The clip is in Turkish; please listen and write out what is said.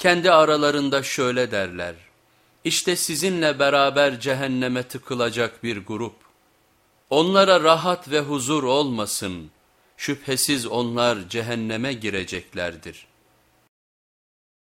Kendi aralarında şöyle derler, İşte sizinle beraber cehenneme tıkılacak bir grup. Onlara rahat ve huzur olmasın, şüphesiz onlar cehenneme gireceklerdir.''